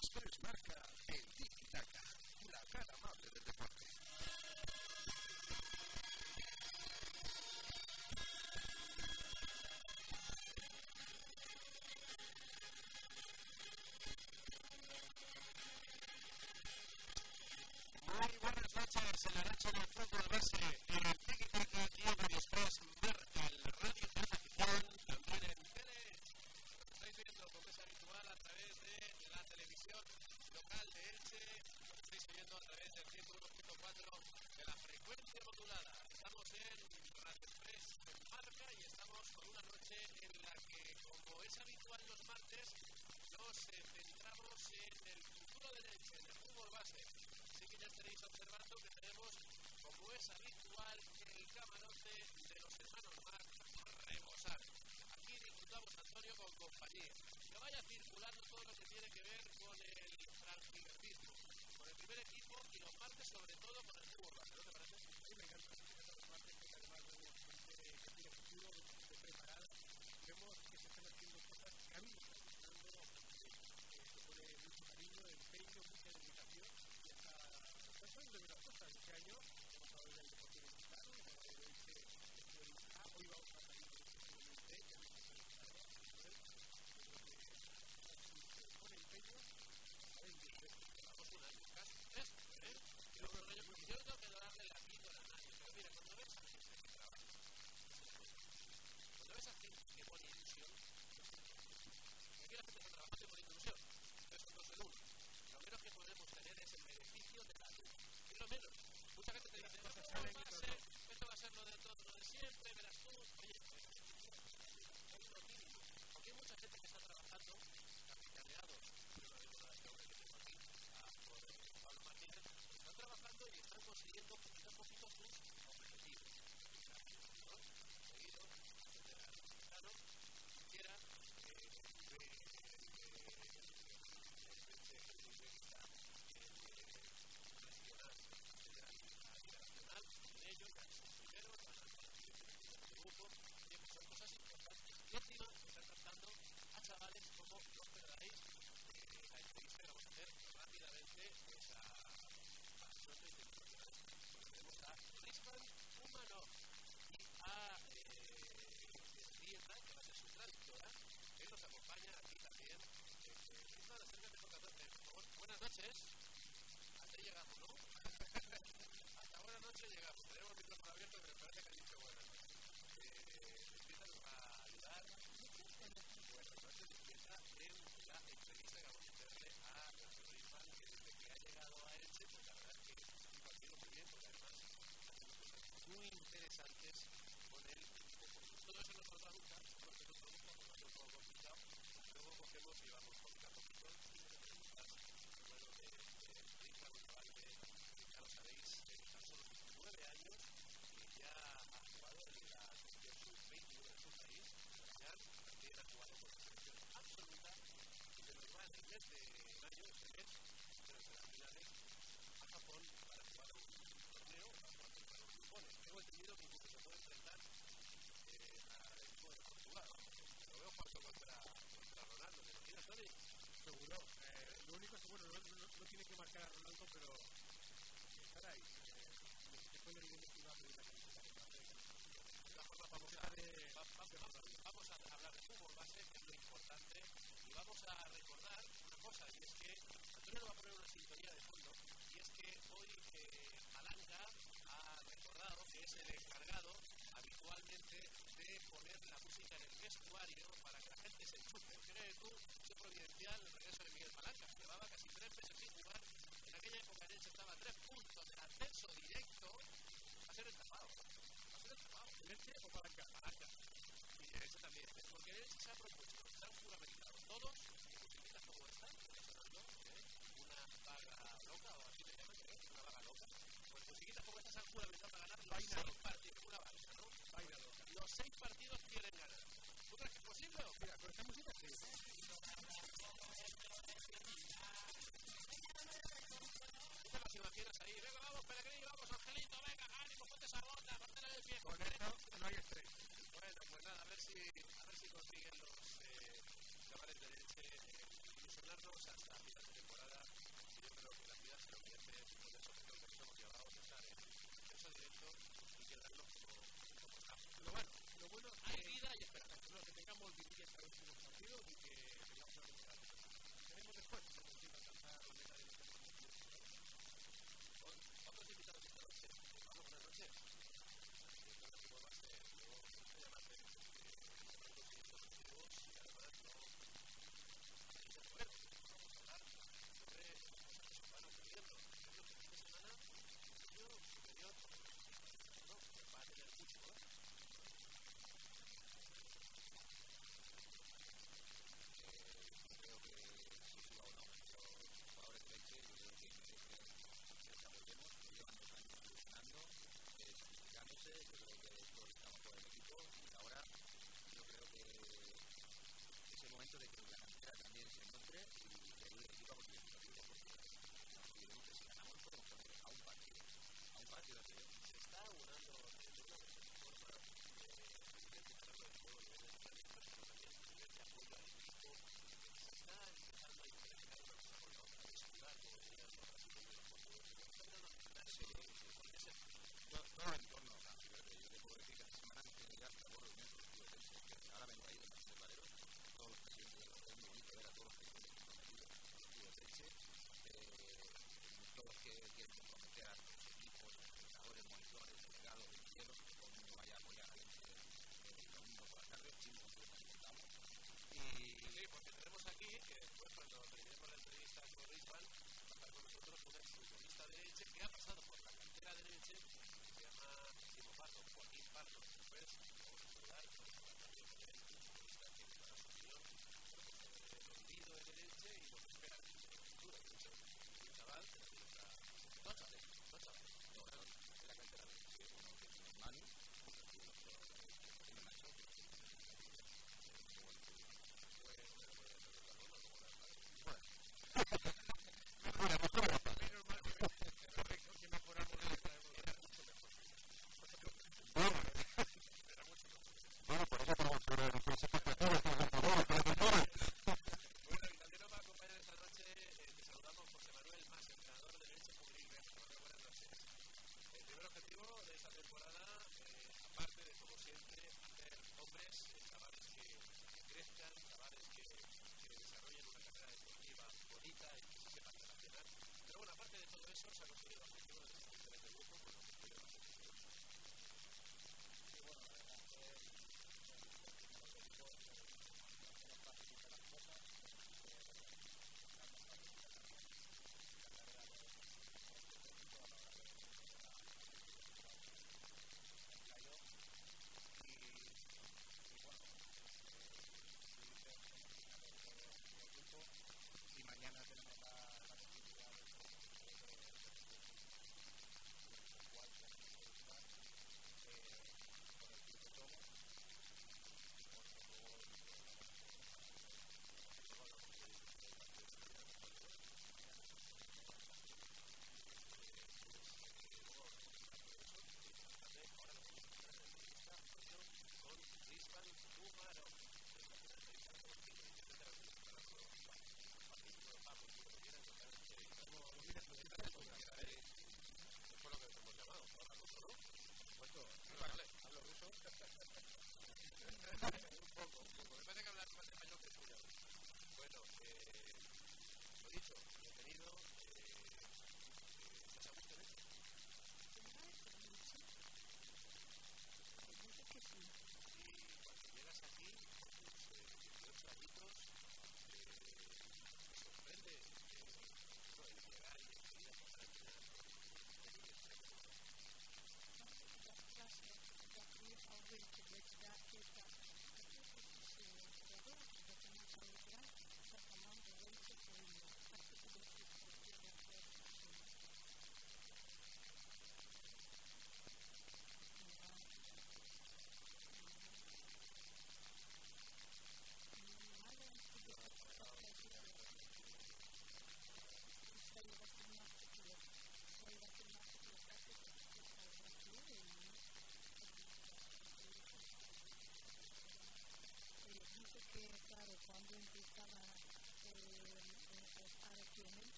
Express marca el Tiki Taka, la cara amable del deporte. Con compañía. Que vaya circulando todo lo que tiene que ver con el transgigantismo, con el primer equipo y los martes sobre todo con el fútbol base. ¿No te parece? Sí, me encanta. Me encanta los martes porque además vemos gente que tiene futuro, gente preparada. Vemos que se están haciendo cosas que a mí me están gustando bastante. Eh, se pone mucho cariño, empeño, mucha dedicación y hasta están saliendo de las cosas. Este año vamos a ver el deporte mexicano, vamos a ver este estuvo en A, hoy vamos a salir de este estuvo en B, ya no sé si es claro, entonces yo creo que si se pone empeño, saben de qué Llevamos un año casi, tres, ¿eh? Yo, creo que yo, yo tengo que darle la píldora a nadie, pero mira, cuando ves a gente que trabaja, cuando ves a gente que pone ilusión, aquí la gente que trabaja que pone ilusión, pero son dos en uno. Lo menos que podemos tener es el beneficio de la luz. Es lo menos. Mucha gente va a ser, esto va a ser lo de todo, lo de siempre, verás tú. Oye, mínimo. Porque hay mucha gente que está trabajando, Martínez, están trabajando y están consiguiendo poquito a poquito objetivos. ¿no? Seguido, etcétera, claro, quisiera que son cosas importantes. Y encima se está tratando a chavales como no os perdáis eh, la entrevista que vamos a hacer rápidamente esa pasión desde internacional. Tenemos a Rispan Humano y a eh, Rieta, que va a ser su traductora, que nos acompaña aquí también. Eh, Rispan, acércate con 14, por favor. Buenas noches. Hasta ahí llegamos, ¿no? Hasta buenas noches llegamos. Tenemos el micrófono abierto, pero me parece que ha dicho buenas noches. Eh, empieza a ayudar. Buenas noches, empieza en la entrevista que vamos a hacerle a nuestro Risman, que desde que ha llegado a Elche, pues la verdad es que ha partido muy bien, porque además ha tenido cosas muy interesantes con él. Todo eso nos lo traduzca, todo eso nos traduzca, porque es un poco complicado. Luego cogemos y vamos poquito a poquito y le preguntas, bueno, de, de Risman, un chaval que ya lo sabéis, de tan solo 19 años, que ya ha jugado en la selección sub-21 de su país, ya también ha jugado con la selección absoluta y se nos va en el mes de mayo, este mes, pero será finales, a Japón para jugar un torneo, para jugar contra los nipones. Tengo entendido que incluso se puede enfrentar eh, al equipo de Portugal. Lo veo jugando contra, contra Ronaldo, ¿te imaginas, Tony? Seguro. Eh, lo único es que, bueno, no, no, no tiene que marcar a Ronaldo, pero estar ahí. Eh, después de nivel que va a pedir la camiseta que va a. De vamos vamos, vamos a hablar de fútbol base, que es lo importante, y vamos a recordar una cosa, y es que Antonio va a poner una sintonía de fondo, y es que hoy eh, Palanca ha recordado que es el encargado habitualmente poner la música en el vestuario para que la gente se enchufe. Fíjate tú, qué providencial el regreso de Miguel Palanca. Llevaba casi tres meses sin jugar. En aquella época Elche estaba a tres puntos del ascenso directo. Va a ser estafado. Va a ser estafado. ¿Leche o palanca? Palanca. Y Elche también. Porque Elche se ha propuesto, se han juramentado todos, que musiquitas como esta, que está sonando, ¿eh? una vaga loca, o así le llaman, ¿eh? una vaga loca. Pues musiquitas como esta se han juramentado para ganar los partidos. Una vaina, ¿no? Loca los seis partidos quieren ganar. ¿Tú crees que es posible? Mira, con esta música sí. ¿Tú te las imaginas ahí? Venga, vamos, Pellegrini, vamos, Angelito, venga, ánimo, ponte esa bota, ponte el pie. Con esto no hay estrés. Bueno, pues nada, a ver si, a ver si consiguen los eh, chavales de leche eh, ilusionarnos hasta final de temporada. Yo creo que la ciudad se lo merece por eso que nos hemos a estar en ese directo y quedarnos bueno, hay vida y esperanza. Espero que tengamos 10 partidos y que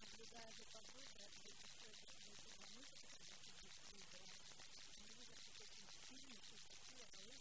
наблюдая за погодой, это все, что мы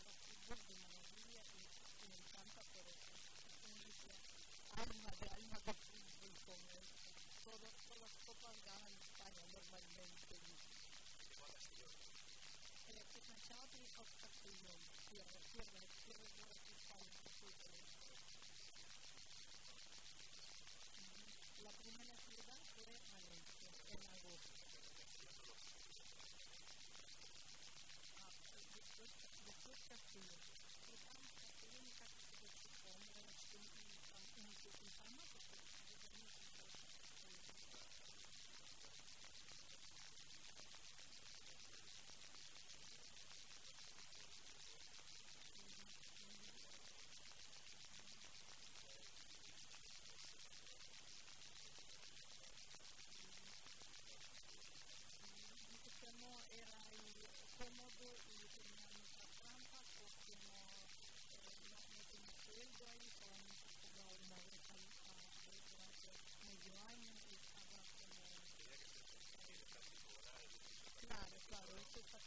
de maravilla me encanta, alma de alma de. Todas, copas ganan España normalmente. El. La primera ciudad fue Valencia, en agosto. Jesus.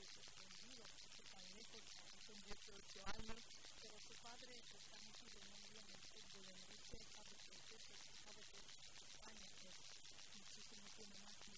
Jesús vendido, su padre con 18 años, pero su padre está metido muy bien en el fútbol, en el sabe que sabe que España muchísimo tiene más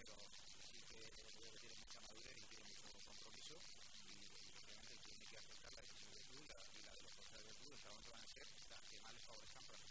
pero sí que veo que tiene mucha madurez y tiene mucho compromiso y, obviamente tiene que aceptar la decisión del club y la, de los jugadores del club, o sea, van a ser las que más les favorezcan para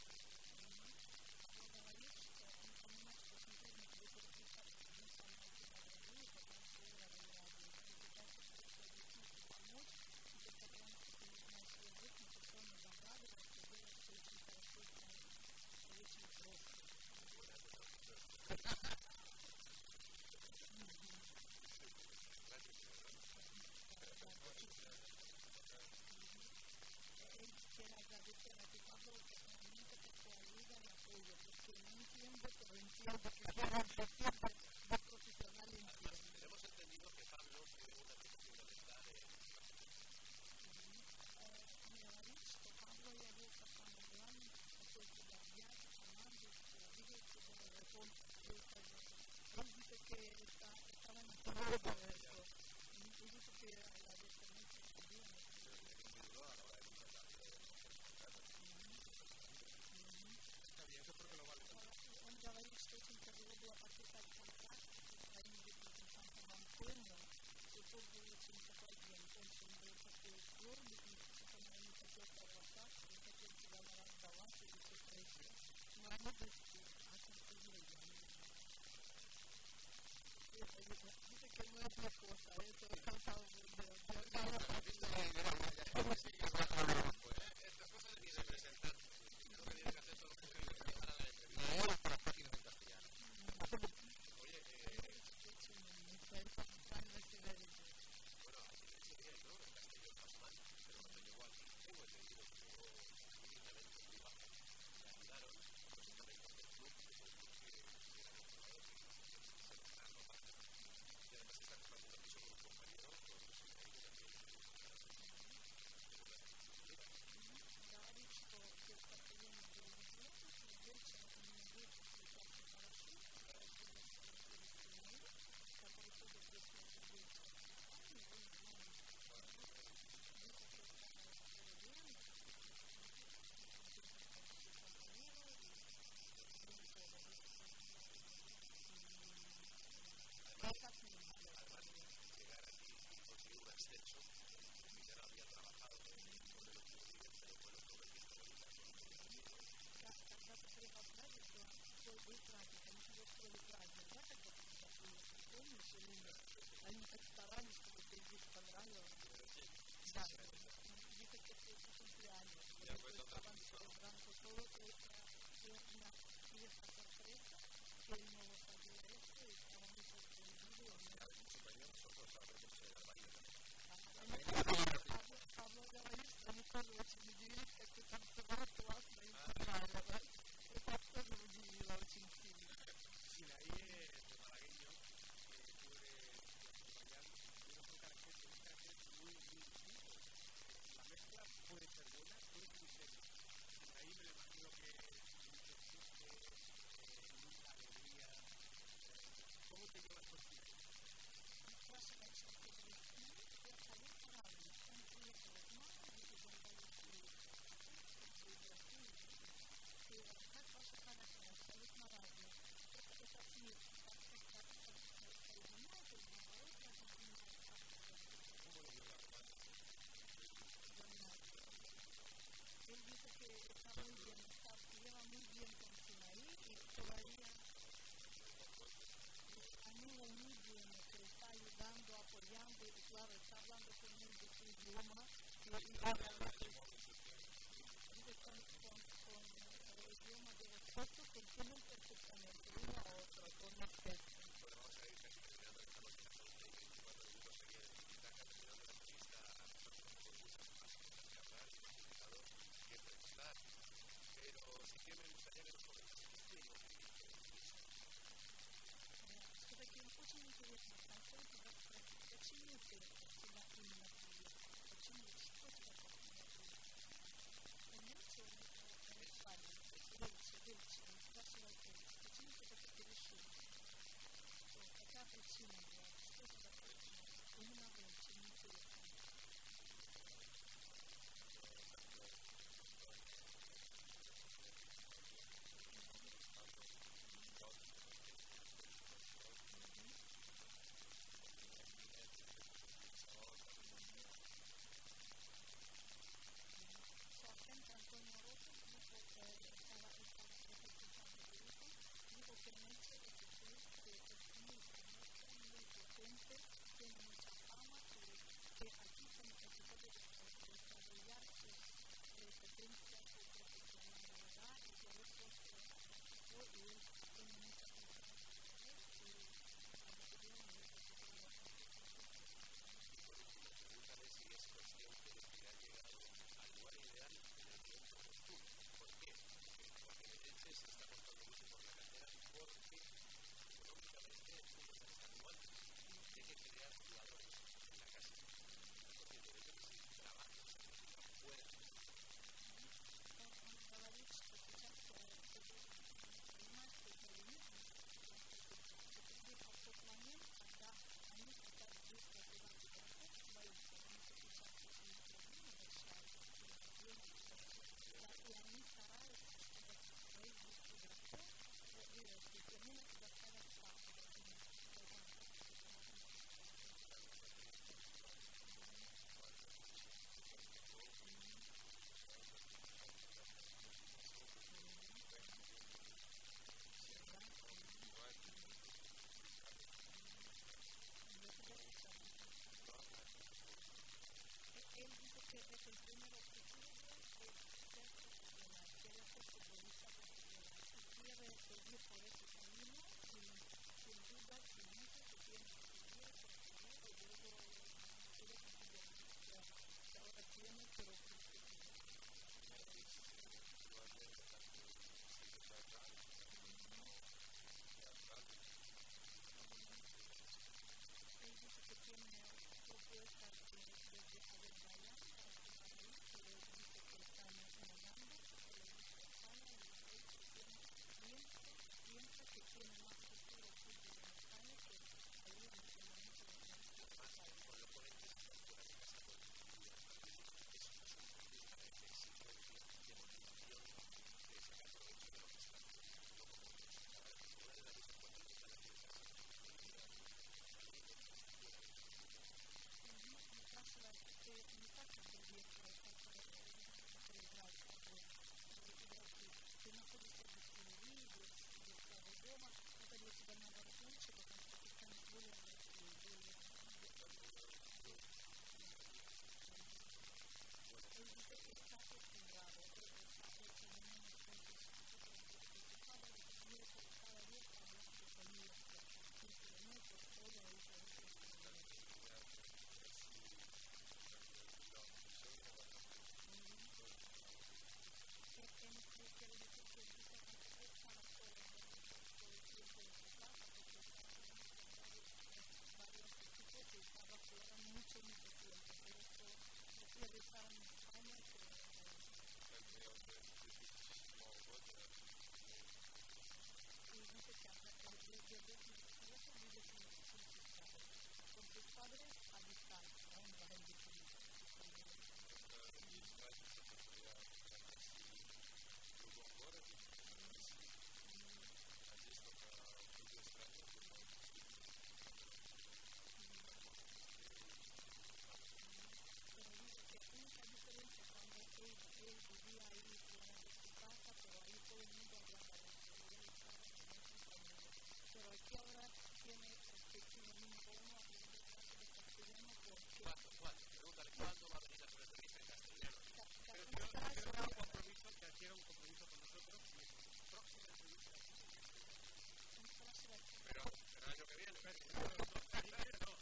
Pero el año que viene. No, no,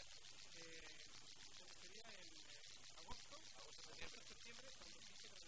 eh, sería en agosto, agosto, septiembre, septiembre cuando se va a.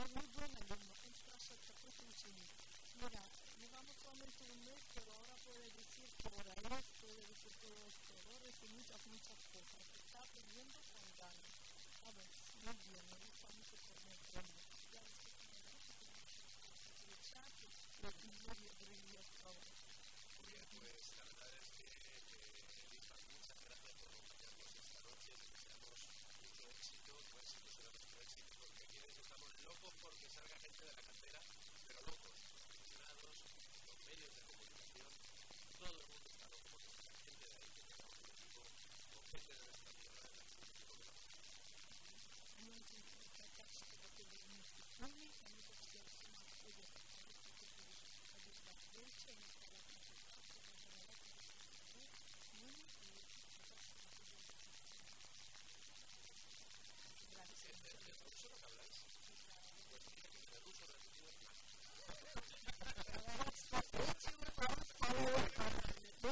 Es muy buen alumno, es un proceso profesional estamos solamente un mes, pero ahora puede decir cobrados, puede decir colores y muchas, muchas cosas. Está aprendiendo con ganas. A ver, muy bien, me gusta mucho comer ganas. Ya sé me gusta lo que yo debería probar. Bien, pues la verdad es que, Elisa, muchas gracias por acompañarnos esta noche. Deseamos mucho éxito, tu éxito será nuestro éxito, porque aquí estamos locos porque salga gente de la cartera. todo el mundo está loco, la gente de ahí, con gente de nuestra tierra, de la política, de la ¿De ruso no habláis? Pues fíjate que de ruso no he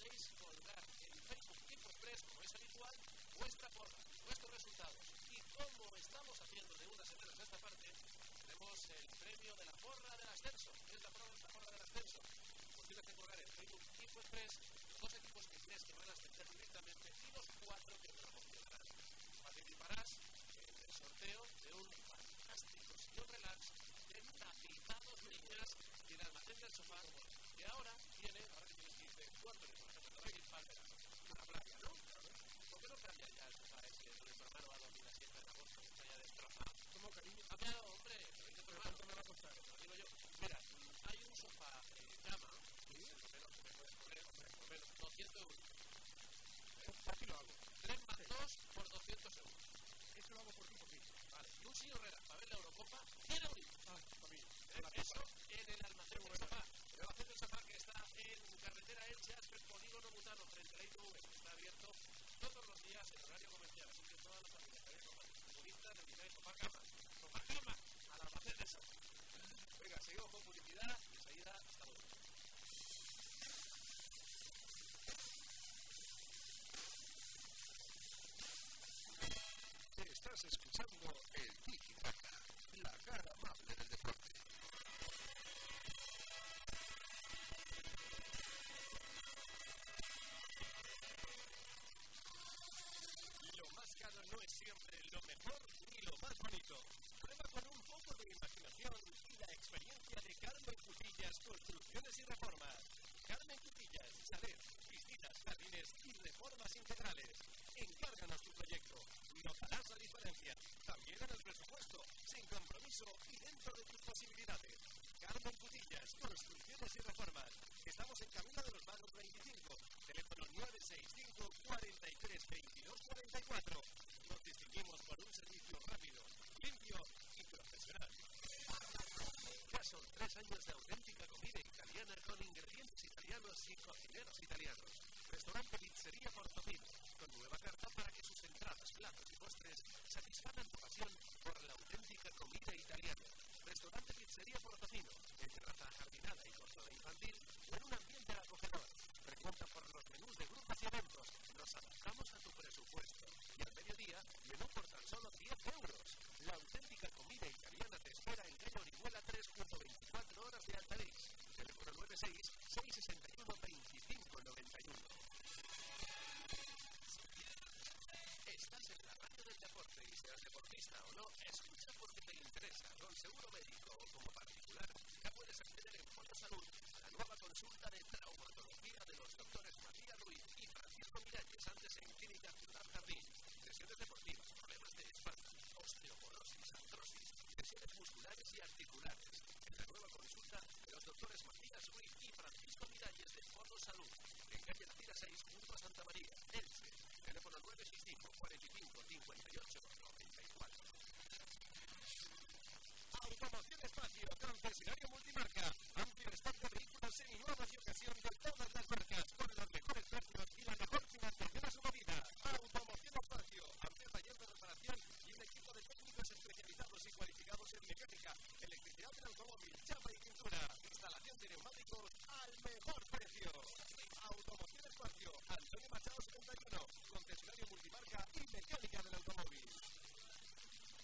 podéis colgar en Facebook y Express, como es habitual, vuestra porra, vuestros resultados. Y como estamos haciendo de unas semanas a esta parte, tenemos el premio de la porra del ascenso. Es la porra, la del ascenso. Pues tienes que colgar en Facebook y Express los dos equipos que crees que van a ascender directamente y los cuatro que promocionarán. Participarás en el sorteo de un fantástico sillón relax de tapizados de y el almacén del sofá que ahora tiene, ahora que tiene de cuatro la playa, ¿no? ¿Por qué no cambian ya esos bares que tu hermano a dormir la siesta en agosto, que está ya destrozado? ¿Cómo, cariño? Cambiado, hombre, me va a costar? Lo digo yo. Mira, hay un sofá en cama, que el que me puedes poner, por menos 200 euros. Lo hago. 3 más 2 por 200 euros. Esto lo hago por ti, por. Vale. Lucy Herrera, para ver la Eurocopa, 100 ¿Eh? Eso en el almacén en carretera Elche, Asper Polígono Butano, frente a la ITV. Está abierto todos los días en horario comercial. Así que todas las familias que sofá turistas necesitáis sofá cama. Sofá cama al almacén del sofá. Venga, seguimos con publicidad y enseguida hasta luego. Estás escuchando el Tiki la cara amable del deporte. Y cocineros italianos. Restaurante Pizzería Portofino, con nueva carta para que sus entradas, platos y postres satisfagan tu pasión por la auténtica comida italiana. Restaurante Pizzería Portofino, en terraza jardinada y con infantil en un ambiente acogedor. Pregunta por los menús de grupos y eventos. Nos adaptamos a tu presupuesto. Y al mediodía, menú por tan solo 10 euros. La auténtica comida italiana te espera en calle Orihuela 3 junto 24 horas de Altalix. Teléfono 96 o no, escucha porque te interesa. Con seguro médico o como particular, ya puedes acceder en Fondo Salud a la nueva consulta de traumatología de los doctores María Ruiz y Francisco Miralles, antes en Clínica Ciudad Jardín. Lesiones deportivas, problemas de espalda, osteoporosis, artrosis, lesiones musculares y articulares. En la nueva consulta de los doctores Matías Ruiz y Francisco Miralles de Fondo Salud, en calle La Tira 6, junto a Santa María, Elche. Teléfono 965 45 58 Automoción Espacio, concesionario multimarca. Amplio stock de vehículos seminuevos y ocasión de todas las marcas, con los mejores precios y la mejor financiación a su medida. Automoción Espacio, amplio taller de reparación y un equipo de técnicos especializados y cualificados en mecánica, electricidad del automóvil, chapa y pintura, instalación de neumáticos al mejor precio. Automoción Espacio, Antonio Machado 71, concesionario multimarca y mecánica del automóvil.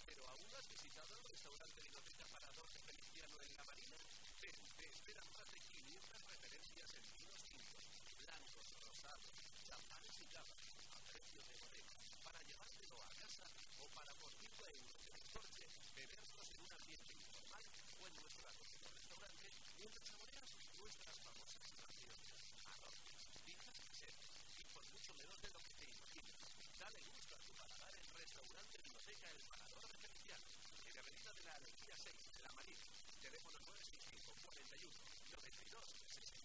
Pero aún no has visitado el restaurante Vinoteca Parador de Feliciano en la Marina. Ven, te esperan más de 500 referencias en vinos tintos, blancos, rosados, champanes y cavas, a precio de bodega, para llevártelo a casa o para por 5 euros en el coche, beberlos en un ambiente informal o en nuestro restaurante mientras saboreas nuestras famosas raciones, arroces, pizzas y setas, y por mucho menos de lo que te imaginas. Dale gusto a tu paladar en restaurante Vinoteca El Parador Feliciano, en Avenida de la Alegría 6, de La Marina. Teléfono 965 41 92 65.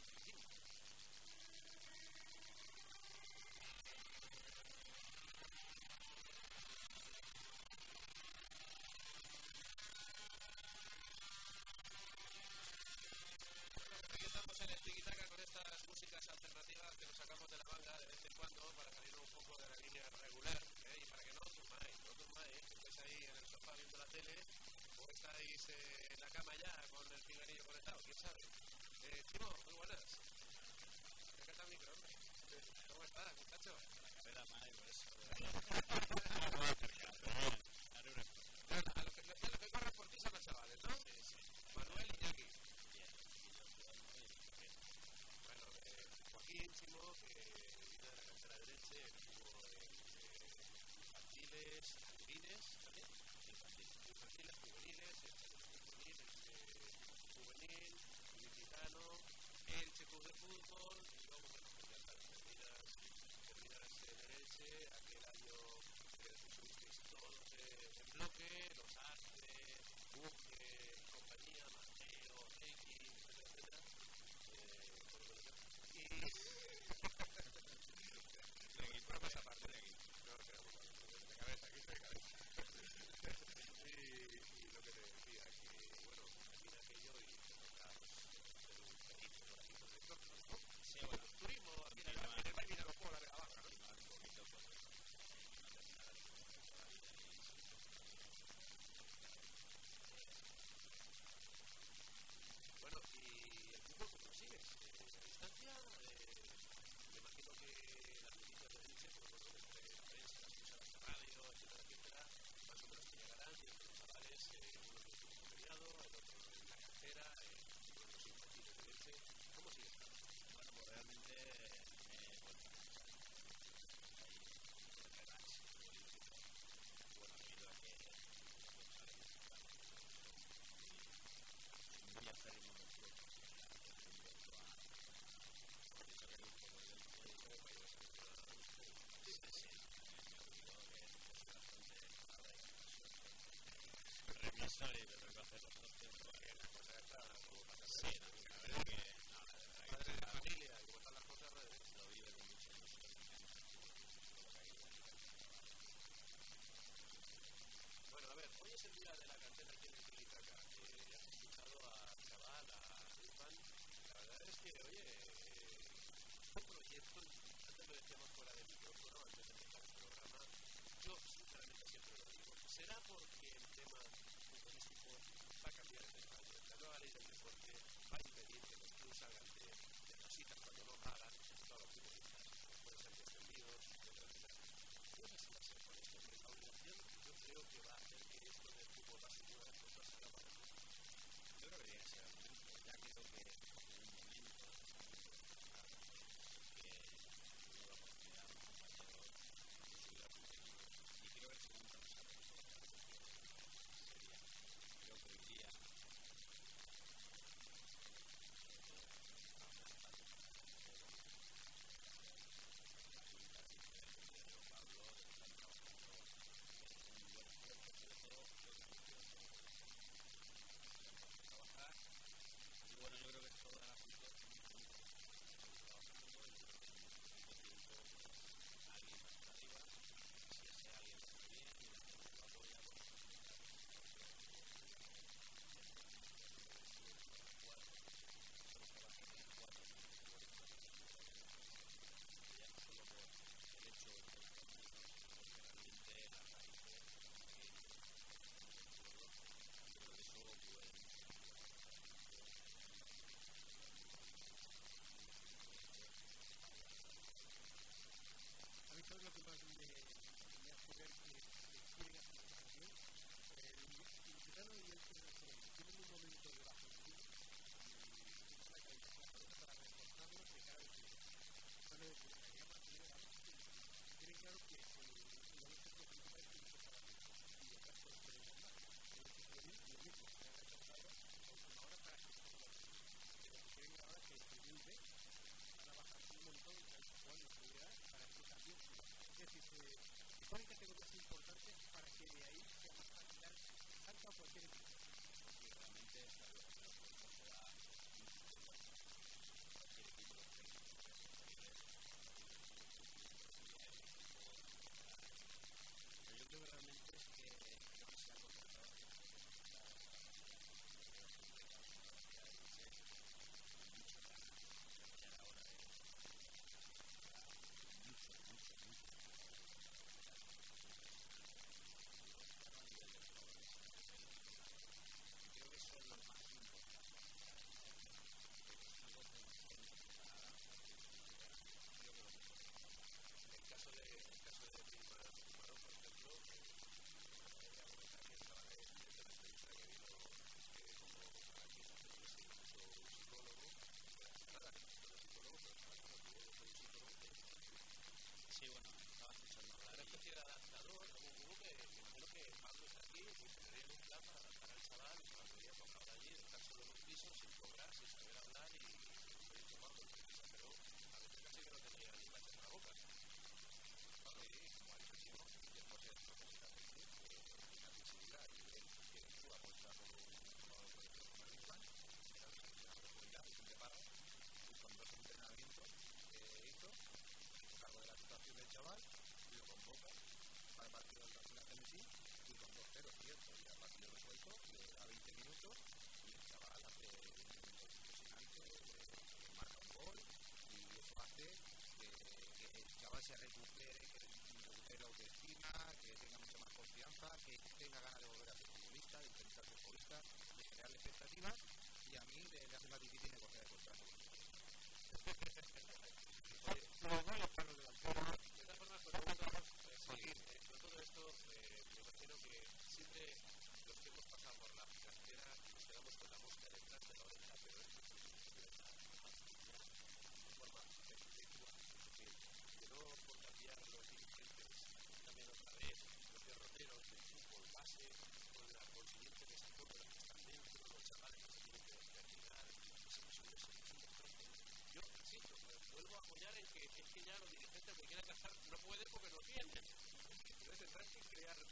シャがり出さた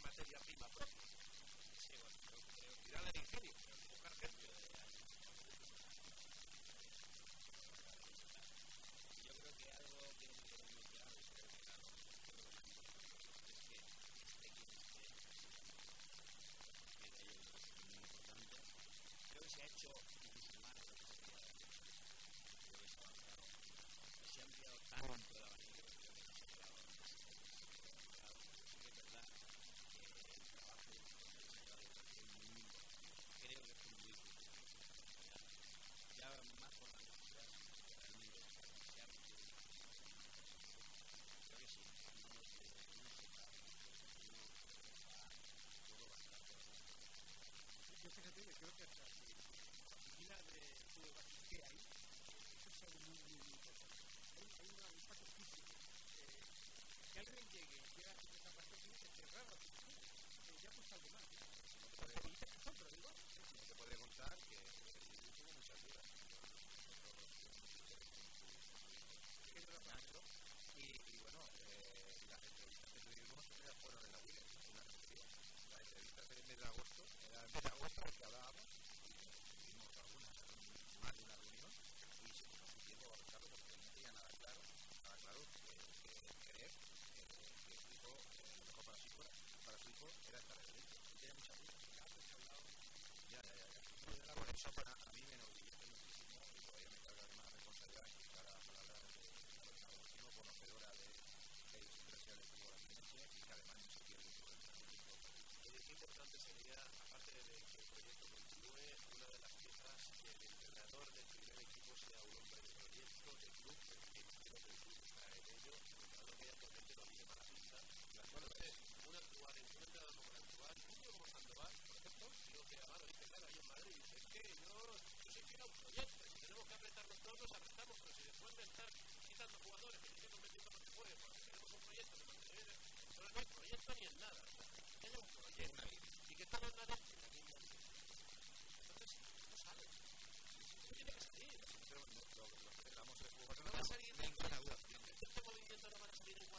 materia prima, pues. Sí, bueno.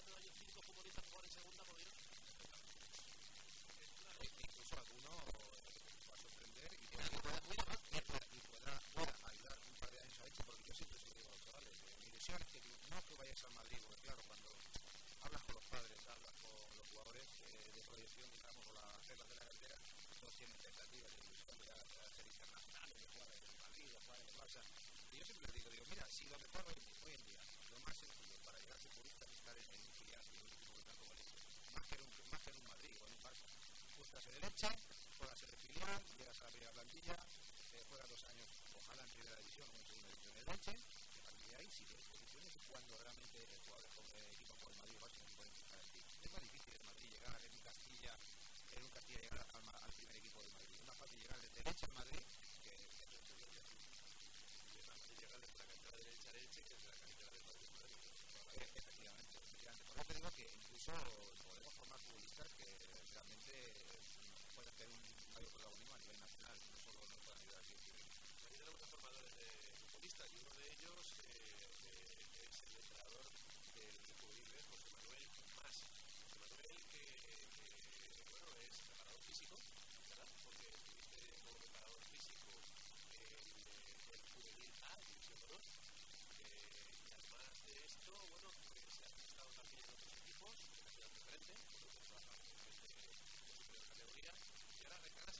cuando hay cinco futbolistas jugar en segunda podría. Incluso alguno eh, va a sorprender y pueda, ayudar un par de años a esto, porque yo siempre se digo a los mi visión es que no que vayas a Madrid, porque claro, cuando hablas con los padres, hablas con los jugadores eh, de proyección, digamos, con las reglas de la cartera, todos tienen expectativas, incluso de la selección nacional, de jugar en Madrid, de jugar en el Barça. Y yo siempre les digo, digo, mira, si lo mejor es estar en, un filial más que en un, Madrid o en un Barça. Buscas en el juegas en el filial, llegas a la primera plantilla, eh, juegas dos años, ojalá en primera división o en segunda división el Eche, y de ahí sí que posiciones cuando realmente el jugador de eh, equipo como el Madrid o Barça no pueden fijar en ti. Es más difícil en Madrid llegar, en un Castilla, en un Castilla llegar al, al primer equipo de Madrid. Es más fácil llegar desde el Echa al Madrid digo que incluso podemos formar futbolistas que realmente mm, pueden tener un mayor protagonismo a nivel nacional, no solo nos pueden ayudar aquí en Tenemos formadores de futbolistas y uno de ellos Bueno,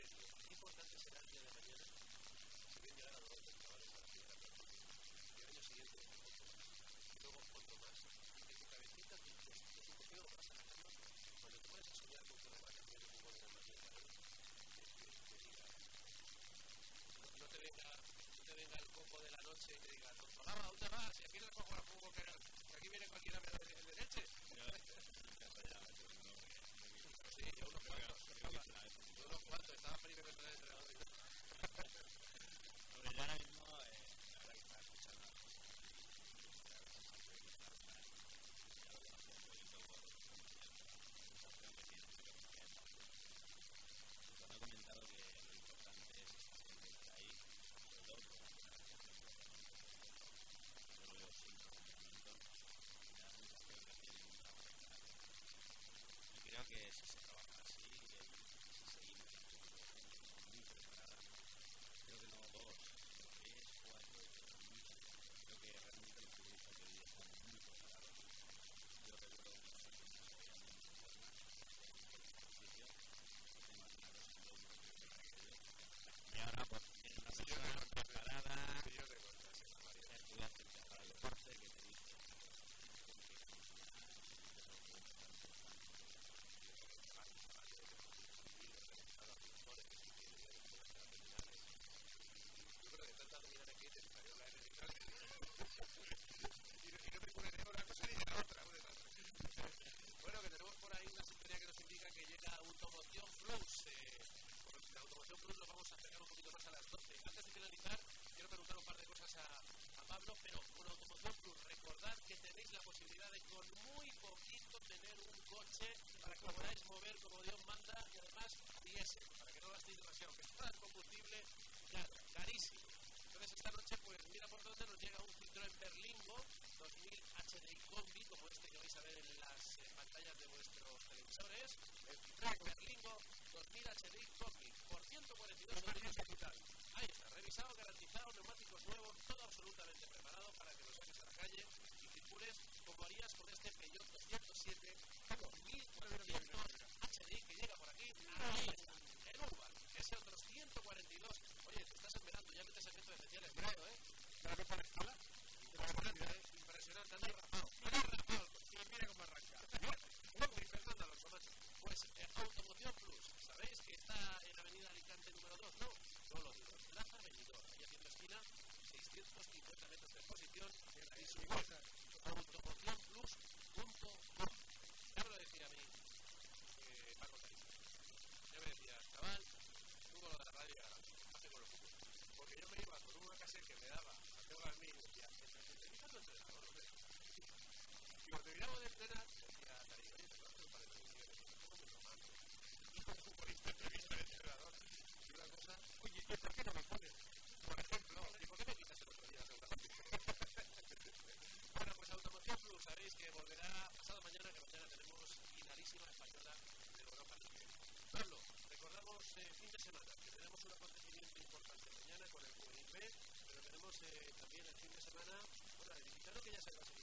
¿Qué importante será el día de mañana? Si bien llegar a los dos para la Y el año siguiente, y luego cuanto más, en tu cabecita, tu lo vas a sacar cuando te pones a soñar con que lo cambiar el de la mañana. No te venga, no te venga el coco de la noche y te diga, pues pagaba, ¿dónde vas? Y aquí no cojo la pongo que aquí viene cualquiera de leche. Sí, yo uno que cuatro, estaba feliz de tener entrenador. Pablo, pero bueno, como recordad que tenéis la posibilidad de con muy poquito tener un coche para que podáis mover como Dios manda y además diésel, para que no gastéis demasiado, que está el combustible claro, carísimo. Entonces esta noche, pues mira por dónde nos llega un Citroën Berlingo 2000 HDI Combi, como este que vais a ver en las eh, pantallas de vuestros televisores, el Tracker 7, HDI que llega por aquí, ahí está, en Urban, ese otro 142. Oye, te estás esperando, ya metes efectos especiales, claro, ¿eh? Claro, con escala. Impresionante, ¿eh? Impresionante, anda rapado, anda rapado, mira cómo arranca. Luego, y a los tomates, pues eh, Automoción Plus, ¿sabéis que está en la Avenida Alicante número 2? No, no lo digo, Plaza Benidorm, ahí haciendo esquina, 650 metros de exposición, y su igualdad. que me daba a todas mí, decía, ¿estás intentando entrenar o no? Y cuando terminaba de entrenar, decía, Darío, oye, tengo un par de previsiones, ¿cómo me toman? Y con futbolista entrevista de entrenador, y una cosa, oye, ¿y por qué no me pones? Por ejemplo, ¿y por qué me quitas el otro día bueno, pues Automoción Plus, sabéis que volverá pasado mañana, que mañana tenemos guitarrísima española eh, también el fin de semana. Bueno, el Licitano que ya se va a